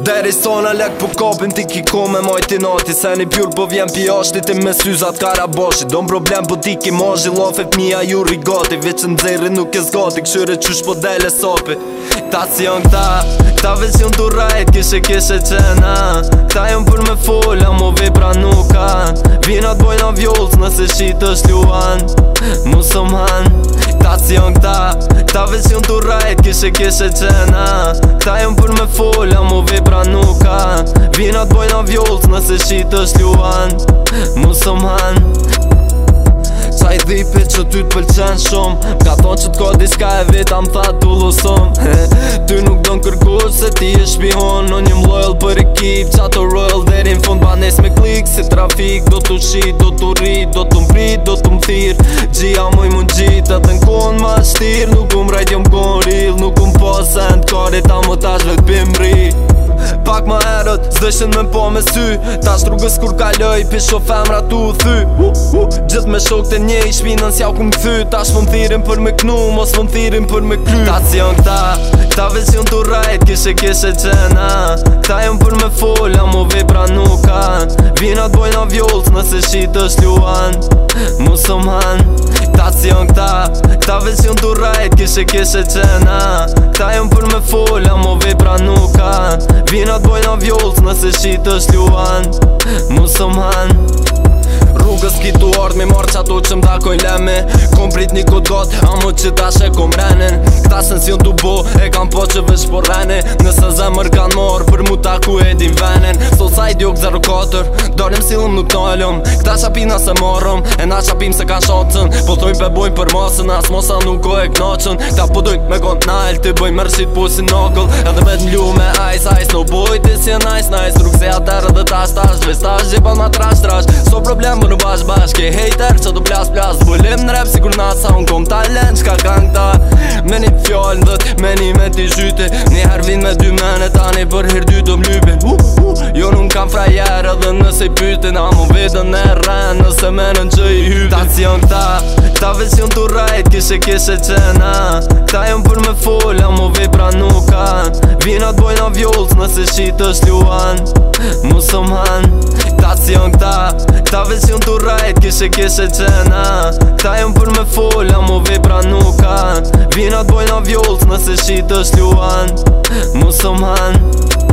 Deri sona lek po kapin ti ki ko me majti nati Se një pjull po vjen pi ashti ti me syzat kara bashi Don problem po ti ki mazhi lafet mija ju rigati Veq në dzeri nuk e zgati këshyre qush po dele sapi Ta si jon këta, këta veq jon të rajt kishe kishe qena Këta jon për me fola, mu vej pra nuk ka Vinat bojn avjolls nëse shi të shluan Musëm han Ta si jon këta, Këta vesë ju në të rajt, kise kise të zena Këta për me folja, mu vej pra nuka Vina të bojna vjollës, nëse qi të shluan Mu së më hanë Saj dhipit që ty të pëlqen shumë Ka thonë që t'ko diska e vetë, am tha t'u lusun ti e shpihon Në një mlojl për ekip Qa të rojl dhe fund banes me klik si trafik Do të shi, do të rrit, do të mbrit, do të mthir Gjia moj mund gjit Dhe të nkon ma shtir Nuk um rejt jom kon rill Nuk um posen t'kare ta më ta shvet Pak ma erët, zdëshin me po me sy Ta shtrugës kur kaloj, pisho femra tu u thy uh, uh, Gjith me shok të njej, shpinën s'ja ku më thy Ta shpën thirin për me knu, mos shpën thirin për me kly Ta si janë këta, Këta vëzë jënë të rajt, kise kise qena cena Këta jënë për me folja, mu vej pra nuk kanë Vinat bojna vjollës, nëse shi të shluan Musëm han manë Këta si jënë këta Këta vëzë jënë të rajt, kise kise qena cena Këta jënë për me folja, mu vej pra nuk kanë Vinat bojna vjollës, nëse shi të shluan Mu së manë rrugës ki tu ardh me marrë që ato që m'dakoj lemi Kom prit një kodot, amë që ta shë kom renin Këta si në të bo, e kam po që vesh por reni Nëse zemër kan marrë, për mu ta ku e din venin So sa i diok 04, dorim si lëm nuk nalëm Këta shapina se marrëm, e na shapim se kan shocën Po thojnë pe bojnë për masën, as mosa nuk o e knaqën Këta po dojnë me kont nalë, të bëjnë mërë po si Edhe me t'n ljuh me ice ice, no boy, this nice nice Rukë se atërë tash tash, dhe stash, ma trash trash So problem në bash bash ke hater Qo du plas plas bulim në rap Sigur nasa un kom talent qka kan ta Me një fjall në me një me t'i zhyte Një her me dy menet tani për hir dy të mlypin uh, uh, Jo nuk kam frajer edhe nëse i pytin A mu vetën e ren nëse menën që i hypin Ta ta janë këta Këta veç janë të rajt kishe kishe qena për me full a mu ve pra nuk kan Vinat bojnë a vjollës nëse shi të shluan Musëm han Këta si janë këta Këta veç hajt kise kise cena Ta jem për me full, a vej pra nuk ka Vinat bojna vjollës nëse shi të shluan Musëm Musëm han